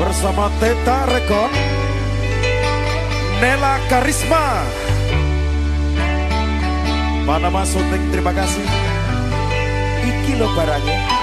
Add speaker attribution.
Speaker 1: bersama Teta Rekon Nela Karisma. Mana terima kasih. Iki lo barangnya.